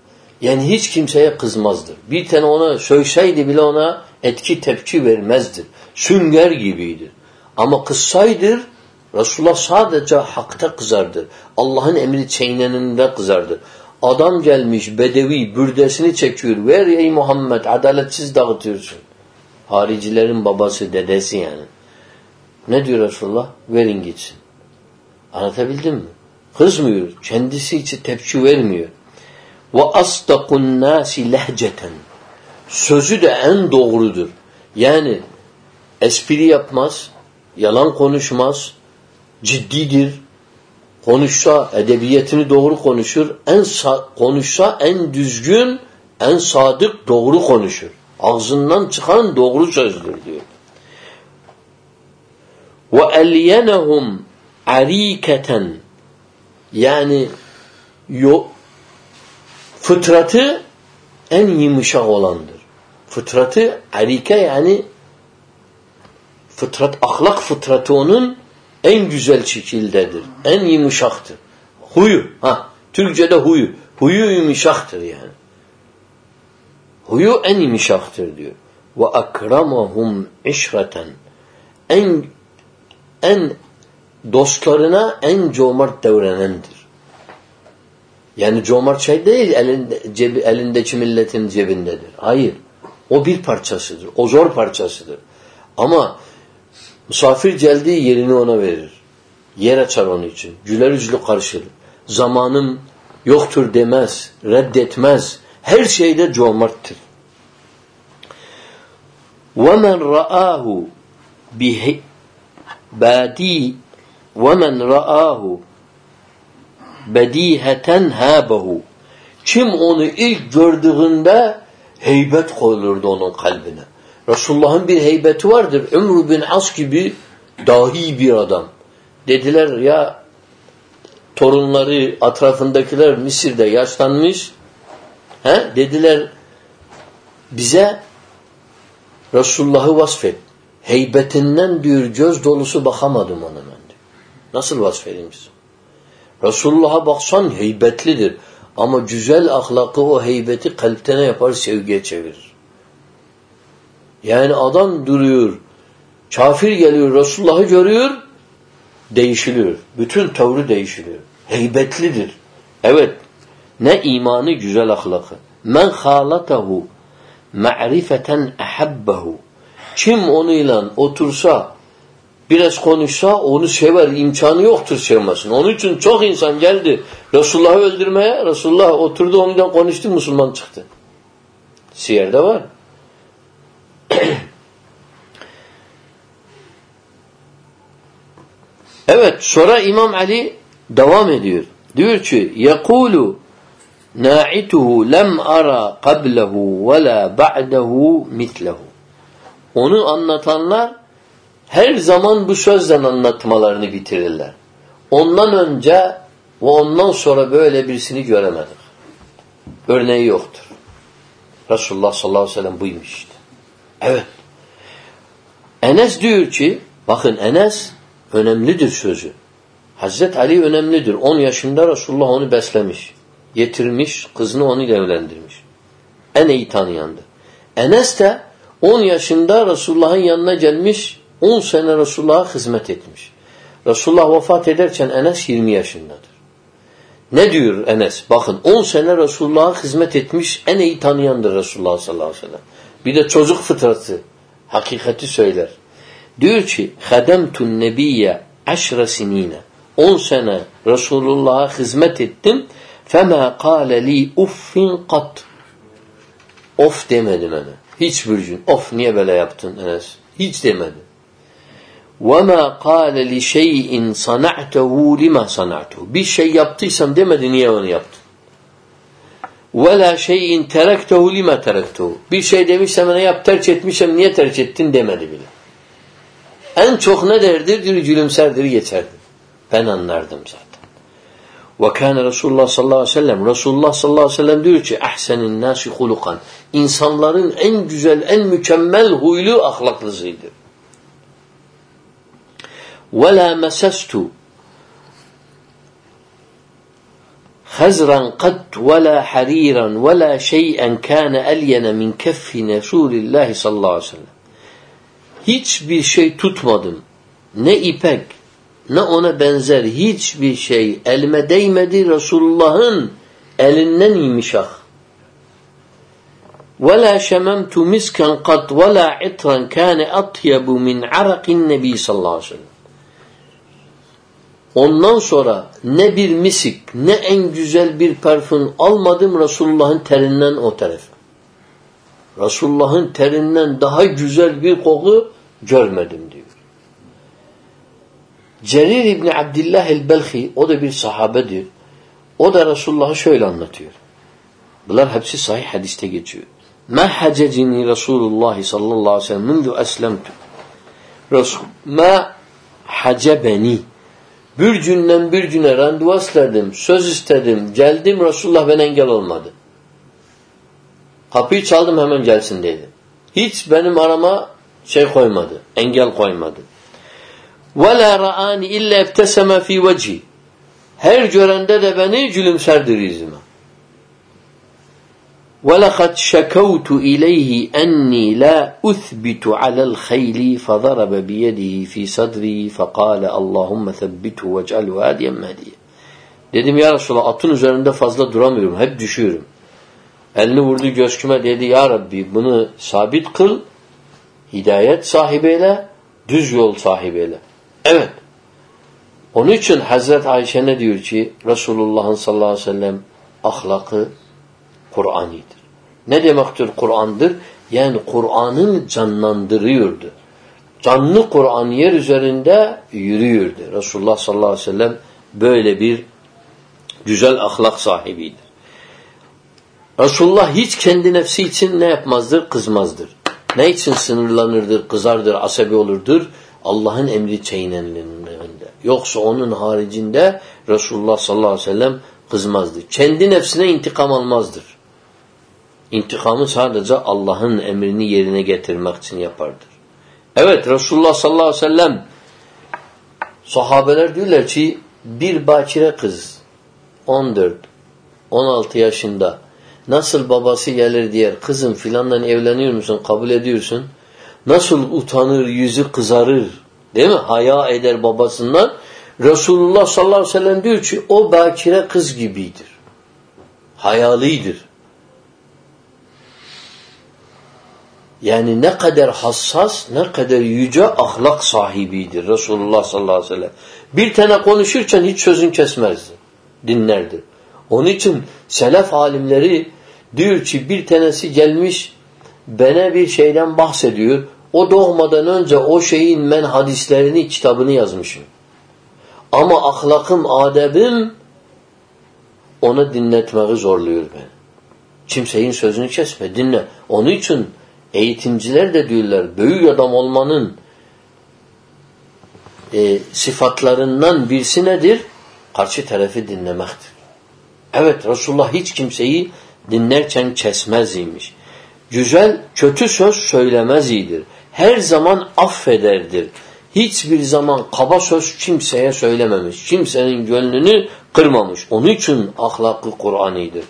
Yani hiç kimseye kızmazdır. Bir tane ona söyleseydi bile ona etki tepki vermezdir. Sünger gibidir. Ama kızsaydır Resulullah sadece hakta kızardır. Allah'ın emri çeyneninde kızardır. Adam gelmiş bedevi bürdesini çekiyor. Ver ey Muhammed adaletsiz dağıtıyorsun. Haricilerin babası dedesi yani. Ne diyor Resulullah? Verin gitsin. Anlatabildim mi? Kızmıyor. Kendisi için tepki vermiyor. Ve asdakun nasi lehceten. Sözü de en doğrudur. Yani espri yapmaz, yalan konuşmaz, ciddidir. Konuşsa edebiyetini doğru konuşur. En konuşsa en düzgün, en sadık doğru konuşur. Ağzından çıkan doğru sözdür diyor. Ve elyenehum ariketen yani yo, fıtratı en yumuşak olandır. Fıtratı arike yani fıtrat, ahlak fıtratı onun en güzel şekildedir. En yumuşaktır. Huyu. Ha, Türkçe'de huyu. Huyu yumuşaktır yani. Huyu en yumuşaktır diyor. Ve akramahum işreten. En en dostlarına en cömert davranandır. Yani cömert şey değil elinde, cebi, elindeki milletin cebindedir. Hayır. O bir parçasıdır. O zor parçasıdır. Ama misafir geldiği yerini ona verir. Yer açar onun için. Güler yüzlü karşılar. Zamanım yoktur demez. Reddetmez. Her şeyde cömerttir. وَمَنْ رَآهُ بَادِي وَمَنْ رَآهُ bediheten habehu. Kim onu ilk gördüğünde heybet koyulurdu onun kalbine. Resulullah'ın bir heybeti vardır. Ömrü bin As gibi dahi bir adam. Dediler ya torunları, atrafındakiler Mısır'da yaşlanmış. He? Dediler bize Resulullah'ı vasfet. Heybetinden diyor göz dolusu bakamadım ona ben. Nasıl vasfedeyim biz? Resulullah'a baksan heybetlidir. Ama güzel ahlakı o heybeti kalpte ne yapar? Sevgiye çevirir. Yani adam duruyor, kafir geliyor, Resulullah'ı görüyor, değişiliyor. Bütün tavrı değişiliyor. Heybetlidir. Evet. Ne imanı güzel ahlakı. Men halatahu ma'rifeten ahabbahu. Kim onunla otursa biraz konuşsa onu sever. imkanı yoktur sevmesin. Onun için çok insan geldi Resulullah'ı öldürmeye. Resulullah oturdu ondan konuştu Müslüman çıktı. Siyer'de var. evet sonra İmam Ali devam ediyor. Diyor ki yekulu na'ituhu lem ara qablehu ve la ba'dehu mitlehu. Onu anlatanlar her zaman bu sözle anlatmalarını bitirirler. Ondan önce ve ondan sonra böyle birisini göremedik. Örneği yoktur. Resulullah sallallahu aleyhi ve sellem buymuş işte. Evet. Enes diyor ki, bakın Enes önemlidir sözü. Hazret Ali önemlidir. 10 yaşında Resulullah onu beslemiş. Getirmiş, kızını onu evlendirmiş. En iyi tanıyandı. Enes de 10 yaşında Resulullah'ın yanına gelmiş, 10 sene Resulullah'a hizmet etmiş. Resulullah vefat ederken Enes 20 yaşındadır. Ne diyor Enes? Bakın 10 sene Resulullah'a hizmet etmiş en iyi tanıyandır Resulullah sallallahu aleyhi ve sellem. Bir de çocuk fıtratı. Hakikati söyler. Diyor ki Hedemtun nebiyye aşre sinine 10 sene Resulullah'a hizmet ettim. Fema kâle li uffin kat. Of demedi bana. Hiçbir gün. Of niye böyle yaptın Enes? Hiç demedi. وَمَا قَالَ لِشَيْءٍ صَنَعْتَهُ لِمَا صَنَعْتُهُ Bir şey yaptıysam demedi niye onu yaptın? وَلَا شَيْءٍ تَرَكْتَهُ لِمَا تَرَكْتَهُ Bir şey demişsem ne yap terk etmişsem niye terk ettin demedi bile. En çok ne derdir? Diyor, gülümserdir geçerdi. Ben anlardım zaten. وَكَانَ Resulullah sallallahu aleyhi ve sellem Resulullah sallallahu aleyhi ve sellem diyor ki اَحْسَنِ النَّاسِ خُلُقًا İnsanların en güzel, en mükemmel huylu ahlaklısıydı. ولا مسست. خزرا قد ولا حريرا ولا شيئا كان ألين من كف رسول الله صلى الله عليه وسلم. hiçbir şey tutmadım ne ipek ne ona benzer hiçbir şey elime değmedi Resulullah'ın elinden imiş ah. وَلَا شَمَمْتُ مِسْكًا قَطْ وَلَا عِطْرًا. كَانَ أَطْيَبُ مِنْ عَرَقِ النَّبِي صَلَّى اللّٰهُ عَلَيْهِ وسلم. Ondan sonra ne bir misik ne en güzel bir parfüm almadım Resulullah'ın terinden o tarafa. Resulullah'ın terinden daha güzel bir koku görmedim diyor. Cerir İbni Abdillah el-Belhi o da bir sahabedir. O da Resulullah'ı şöyle anlatıyor. Bunlar hepsi sahih hadiste geçiyor. Ma hacecini Resulullah sallallahu aleyhi ve sellem mundu eslemtu. Ma hacebeni bir günden bir güne randevu istedim, söz istedim, geldim Resulullah ben engel olmadı. Kapıyı çaldım hemen gelsin dedi. Hiç benim arama şey koymadı, engel koymadı. وَلَا رَآنِ اِلَّا اَبْتَسَمَ ف۪ي وَجِهِ Her görende de beni gülümserdir yüzüme. وَلَقَدْ شَكَوْتُ إِلَيْهِ أَنِّي لَا أُثْبِتُ عَلَى الْخَيْلِ فَضَرَبَ بِيَدِهِ فِي صَدْرِي فَقَالَ اللّٰهُمَّ ثَبِّتُهُ وَاجْعَلْهُ هَادِيًا مَهْدِيًا Dedim ya Resulallah atın üzerinde fazla duramıyorum. Hep düşüyorum. Elini vurdu göğsüme dedi ya Rabbi bunu sabit kıl. Hidayet sahibiyle, düz yol sahibiyle. Evet. Onun için Hazret Ayşe ne diyor ki Resulullah'ın sallallahu aleyhi ve sellem ahlakı Kur'ani'dir. Ne demektir Kur'an'dır? Yani Kur'an'ın canlandırıyordu. Canlı Kur'an yer üzerinde yürüyordu. Resulullah sallallahu aleyhi ve sellem böyle bir güzel ahlak sahibidir. Resulullah hiç kendi nefsi için ne yapmazdır? Kızmazdır. Ne için sınırlanırdır, kızardır, asabi olurdur? Allah'ın emri çiğnenliğinde. Yoksa onun haricinde Resulullah sallallahu aleyhi ve sellem kızmazdı. Kendi nefsine intikam almazdır. İntikamı sadece Allah'ın emrini yerine getirmek için yapardır. Evet Resulullah sallallahu aleyhi ve sellem sahabeler diyorlar ki bir bakire kız 14 16 yaşında nasıl babası gelir diyer kızım filandan evleniyor musun kabul ediyorsun? Nasıl utanır yüzü kızarır değil mi? Haya eder babasından. Resulullah sallallahu aleyhi ve sellem diyor ki o bakire kız gibidir. Hayalıydır Yani ne kadar hassas, ne kadar yüce ahlak sahibidir Resulullah sallallahu aleyhi ve sellem. Bir tane konuşurken hiç sözün kesmezdi. Dinlerdi. Onun için selef alimleri diyor ki bir tanesi gelmiş bana bir şeyden bahsediyor. O doğmadan önce o şeyin ben hadislerini, kitabını yazmışım. Ama ahlakım, adebim onu dinletmeyi zorluyor beni. Kimsenin sözünü kesme, dinle. Onun için Eğitimciler de diyorlar büyük adam olmanın e, sıfatlarından birisi nedir? Karşı tarafı dinlemektir. Evet Resulullah hiç kimseyi dinlerken kesmez imiş. Güzel, kötü söz söylemez iyidir. Her zaman affederdir. Hiçbir zaman kaba söz kimseye söylememiş. Kimsenin gönlünü kırmamış. Onun için ahlakı Kur'an'idir.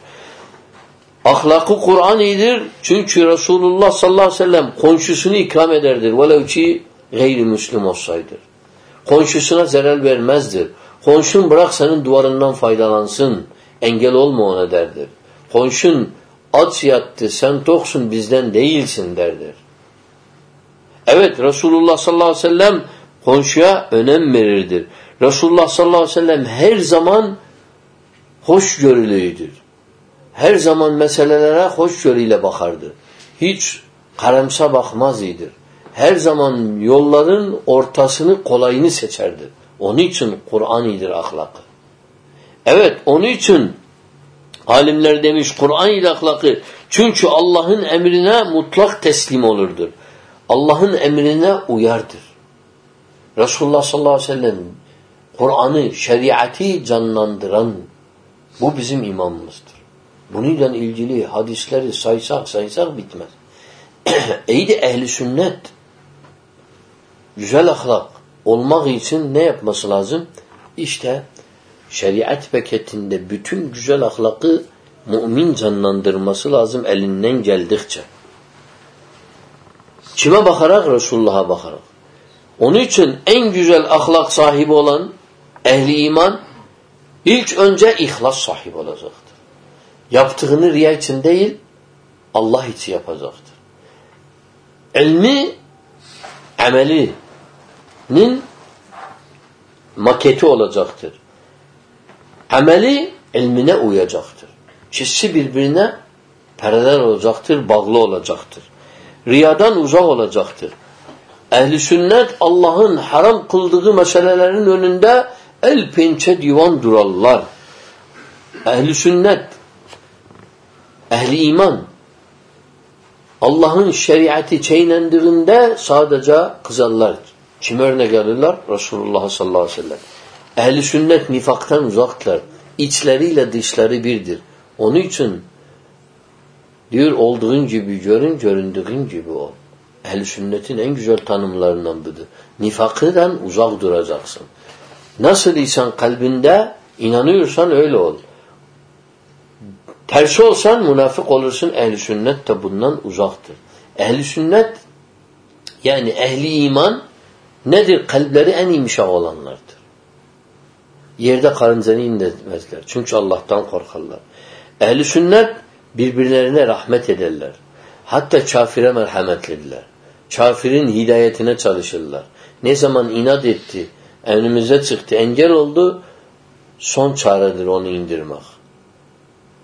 Ahlakı Kur'an'idir. Çünkü Resulullah sallallahu aleyhi ve sellem komşusunu ikram ederdir. Velev ki gayrimüslim olsaydı. Komşusuna zarar vermezdir. Komşun bırak senin duvarından faydalansın. Engel olma ona derdir. Komşun aç yattı sen toksun bizden değilsin derdir. Evet Resulullah sallallahu aleyhi ve sellem komşuya önem verirdir. Resulullah sallallahu aleyhi ve sellem her zaman hoşgörülüydür. Her zaman meselelere hoşgörüyle bakardı. Hiç karamsa bakmaz iyidir. Her zaman yolların ortasını kolayını seçerdi. Onun için Kur'an iyidir ahlakı. Evet onun için alimler demiş Kur'an ile ahlakı çünkü Allah'ın emrine mutlak teslim olurdur. Allah'ın emrine uyardır. Resulullah sallallahu aleyhi ve sellem Kur'an'ı, şeriatı canlandıran bu bizim imamımızdır. Bununla ilgili hadisleri saysak saysak bitmez. İyi de ehli sünnet güzel ahlak olmak için ne yapması lazım? İşte şeriat paketinde bütün güzel ahlakı mümin canlandırması lazım elinden geldikçe. Kime bakarak? Resulullah'a bakarak. Onun için en güzel ahlak sahibi olan ehli iman ilk önce ihlas sahibi olacaktır. Yaptığını riya için değil Allah için yapacaktır. İlmi amelinin maketi olacaktır. Ameli ilmine uyacaktır. İkisi birbirine paralel olacaktır, bağlı olacaktır. Riyadan uzak olacaktır. Ehli sünnet Allah'ın haram kıldığı meselelerin önünde el pençe divan durarlar. Ehli sünnet, ehli iman Allah'ın şeriatı çiğnendiğinde sadece kızarlar. Kim örnek alırlar? Resulullah sallallahu aleyhi ve sellem. Ehli sünnet nifaktan uzaklar. İçleriyle dışları birdir. Onun için diyor olduğun gibi görün, göründüğün gibi ol. Ehl-i sünnetin en güzel tanımlarından budur. Nifakıdan uzak duracaksın. Nasıl insan kalbinde inanıyorsan öyle ol. Tersi olsan münafık olursun. Ehl-i sünnet de bundan uzaktır. Ehl-i sünnet yani ehli iman nedir? Kalpleri en imşak olanlardır. Yerde karıncanı indirmezler. Çünkü Allah'tan korkarlar. Ehli sünnet birbirlerine rahmet ederler. Hatta kafire merhametlidirler. Kafirin hidayetine çalışırlar. Ne zaman inat etti, önümüze çıktı, engel oldu, son çaredir onu indirmek.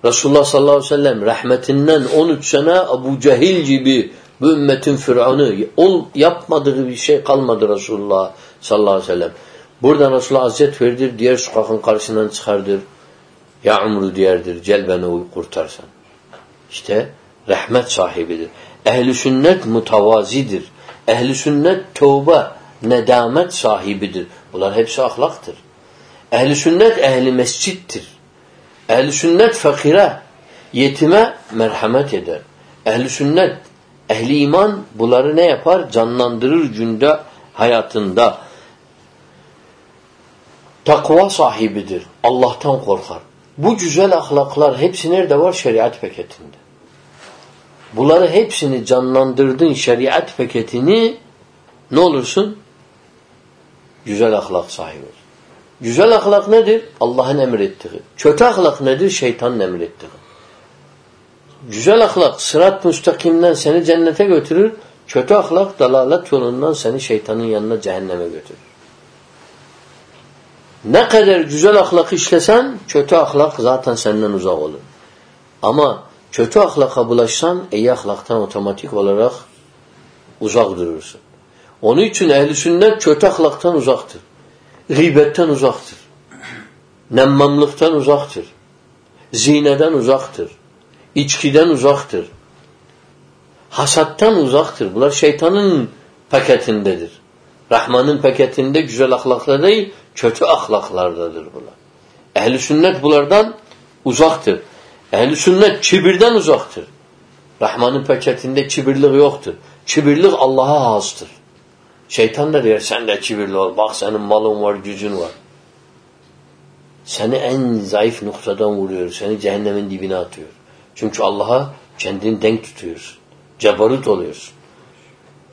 Resulullah sallallahu aleyhi ve sellem rahmetinden 13 sene Abu Cehil gibi bu ümmetin firavunu ol yapmadığı bir şey kalmadı Resulullah sallallahu aleyhi ve sellem. Buradan Resulullah aziyet verdir, diğer sokakın karşısından çıkardır. Ya umru diyerdir, gel beni kurtarsan. İşte rahmet sahibidir. Ehli sünnet mutavazidir. Ehli sünnet tövbe, nedamet sahibidir. Bunlar hepsi ahlaktır. Ehli sünnet ehli mescittir. Ehli sünnet fakire, yetime merhamet eder. Ehli sünnet, ehli iman bunları ne yapar? Canlandırır günde hayatında. Takva sahibidir. Allah'tan korkar. Bu güzel ahlaklar hepsi nerede var? Şeriat paketinde. Bunları hepsini canlandırdın şeriat paketini ne olursun? Güzel ahlak sahibi olur. Güzel ahlak nedir? Allah'ın emrettiği. Kötü ahlak nedir? Şeytanın emrettiği. Güzel ahlak sırat müstakimden seni cennete götürür. Kötü ahlak dalalet yolundan seni şeytanın yanına cehenneme götürür. Ne kadar güzel ahlak işlesen kötü ahlak zaten senden uzak olur. Ama kötü ahlaka bulaşsan iyi ahlaktan otomatik olarak uzak durursun. Onun için ehli sünnet kötü ahlaktan uzaktır. Gıybetten uzaktır. Nemmamlıktan uzaktır. Zineden uzaktır. İçkiden uzaktır. Hasattan uzaktır. Bunlar şeytanın paketindedir. Rahman'ın paketinde güzel ahlaklar değil, kötü ahlaklardadır bunlar. Ehli sünnet bunlardan uzaktır. Ehli sünnet kibirden uzaktır. Rahman'ın paketinde kibirlik yoktur. Kibirlik Allah'a hastır. Şeytan da diyor sen de kibirli ol. Bak senin malın var, gücün var. Seni en zayıf noktadan vuruyor. Seni cehennemin dibine atıyor. Çünkü Allah'a kendini denk tutuyorsun. Cebarut oluyorsun.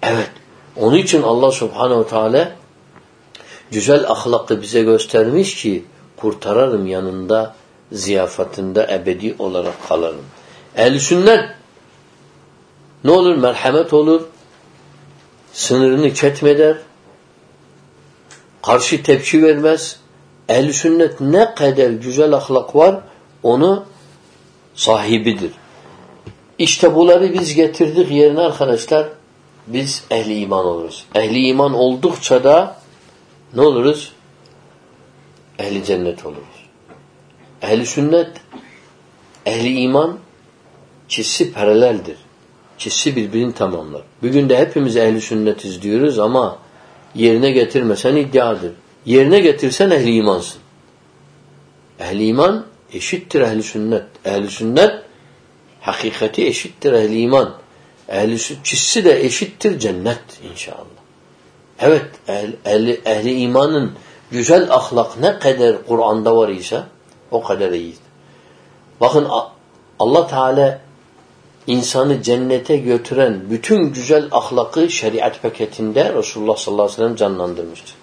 Evet. Onun için Allah subhanehu teala güzel ahlakı bize göstermiş ki kurtararım yanında ziyafetinde ebedi olarak kalırım. Ehl-i sünnet ne olur? Merhamet olur. Sınırını çetmeder. Karşı tepki vermez. Ehl-i sünnet ne kadar güzel ahlak var onu sahibidir. İşte bunları biz getirdik yerine arkadaşlar biz ehli iman oluruz. Ehli iman oldukça da ne oluruz? Ehli cennet oluruz. Ehli sünnet ehli iman çizsi paraleldir. Çizsi birbirini tamamlar. Bugün de hepimiz ehli sünnetiz diyoruz ama yerine getirmesen iddiadır. Yerine getirsen ehli imansın. Ehli iman eşittir ehli sünnet. Ehli sünnet hakikati eşittir ehli iman. Ehli çizsi de eşittir cennet inşallah. Evet ehli, ehli, ehli imanın güzel ahlak ne kadar Kur'an'da var ise o kadar iyidir. Bakın Allah Teala insanı cennete götüren bütün güzel ahlakı şeriat paketinde Resulullah sallallahu aleyhi ve sellem canlandırmıştır.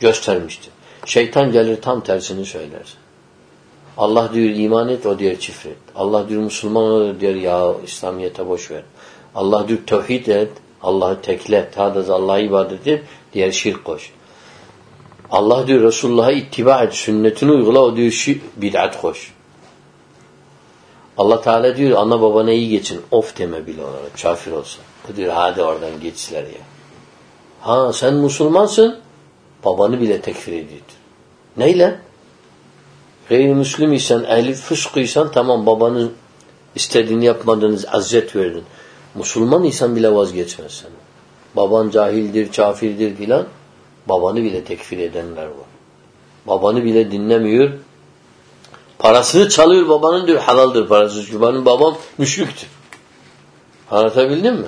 Göstermiştir. Şeytan gelir tam tersini söyler. Allah diyor iman et, o diyor çifret. Allah diyor Müslüman olur diyor ya İslamiyet'e boş ver. Allah diyor tevhid et, Allah'ı tekle, sadece Allah'a ibadet et, diğer şirk koş. Allah diyor Resulullah'a ittiba et, sünnetini uygula, o diyor bid'at koş. Allah Teala diyor ana babana iyi geçin, of deme bile onlara, kafir olsa. Diyor hadi oradan geçsiler ya. Ha sen Müslümansın, babanı bile tekfir ediyor. Neyle? Gayrimüslim isen, ehli fıskıysan tamam babanın istediğini yapmadınız, azzet verdin. Müslüman insan bile vazgeçmez sen. Baban cahildir, kafirdir filan. Babanı bile tekfir edenler var. Babanı bile dinlemiyor. Parasını çalıyor babanın diyor halaldır parası. Çünkü benim babam müşriktür. Anlatabildim mi?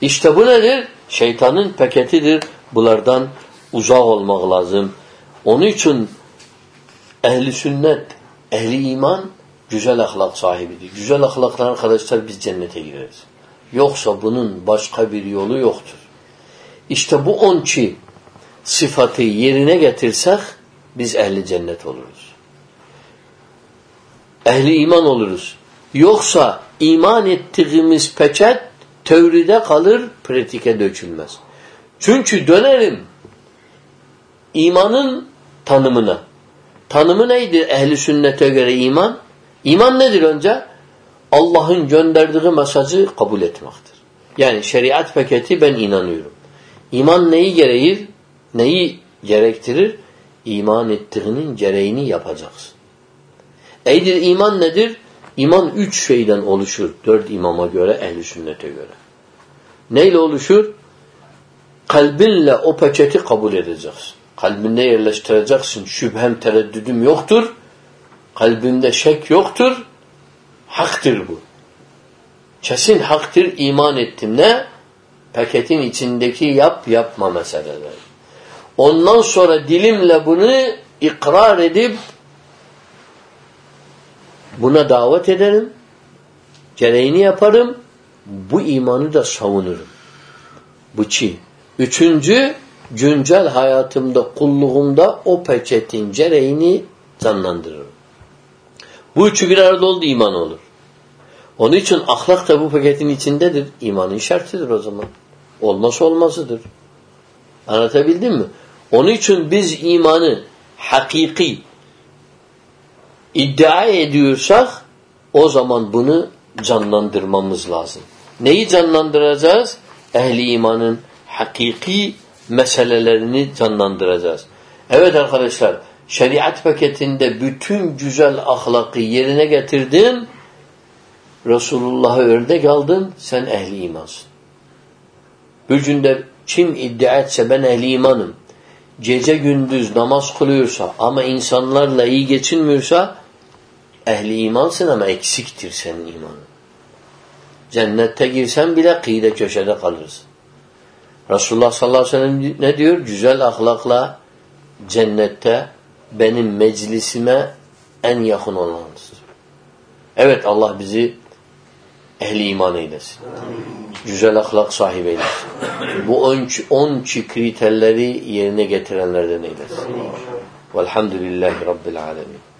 İşte bu nedir? Şeytanın paketidir. Bunlardan uzak olmak lazım. Onun için ehli sünnet, ehli iman güzel ahlak sahibidir. Güzel ahlaklar arkadaşlar biz cennete gireriz. Yoksa bunun başka bir yolu yoktur. İşte bu onçi sıfatı yerine getirsek biz ehli cennet oluruz. Ehli iman oluruz. Yoksa iman ettiğimiz peçet teoride kalır, pratike dökülmez. Çünkü dönerim imanın tanımına. Tanımı neydi ehli sünnete göre iman? İman nedir önce? Allah'ın gönderdiği mesajı kabul etmektir. Yani şeriat paketi ben inanıyorum. İman neyi gereğir? Neyi gerektirir? İman ettiğinin gereğini yapacaksın. Eydir iman nedir? İman üç şeyden oluşur. Dört imama göre, ehli sünnete göre. Neyle oluşur? Kalbinle o paketi kabul edeceksin. Kalbinde yerleştireceksin. Şüphem, tereddüdüm yoktur. Kalbinde şek yoktur. Haktır bu. Kesin haktır iman ettim. Ne? Paketin içindeki yap yapma meseleleri. Ondan sonra dilimle bunu ikrar edip buna davet ederim. Gereğini yaparım. Bu imanı da savunurum. Bu çi. Üçüncü, güncel hayatımda, kulluğumda o peçetin gereğini canlandırırım. Bu üçü bir arada oldu iman olur. Onun için ahlak da bu paketin içindedir. İmanın şartıdır o zaman. Olması olmazıdır. Anlatabildim mi? Onun için biz imanı hakiki iddia ediyorsak o zaman bunu canlandırmamız lazım. Neyi canlandıracağız? Ehli imanın hakiki meselelerini canlandıracağız. Evet arkadaşlar şeriat paketinde bütün güzel ahlakı yerine getirdin, Resulullah'a örnek aldın, sen ehli imansın. Bir günde Kim iddia etse ben ehli imanım. Gece gündüz namaz kılıyorsa ama insanlarla iyi geçinmiyorsa ehli imansın ama eksiktir senin imanın. Cennette girsen bile kıyıda köşede kalırsın. Resulullah sallallahu aleyhi ve sellem ne diyor? Güzel ahlakla cennette benim meclisime en yakın olanınızdır. Evet Allah bizi ehli iman eylesin. Güzel ahlak sahibi eylesin. Bu on, on kriterleri yerine getirenlerden eylesin. Velhamdülillahi Rabbil alemin.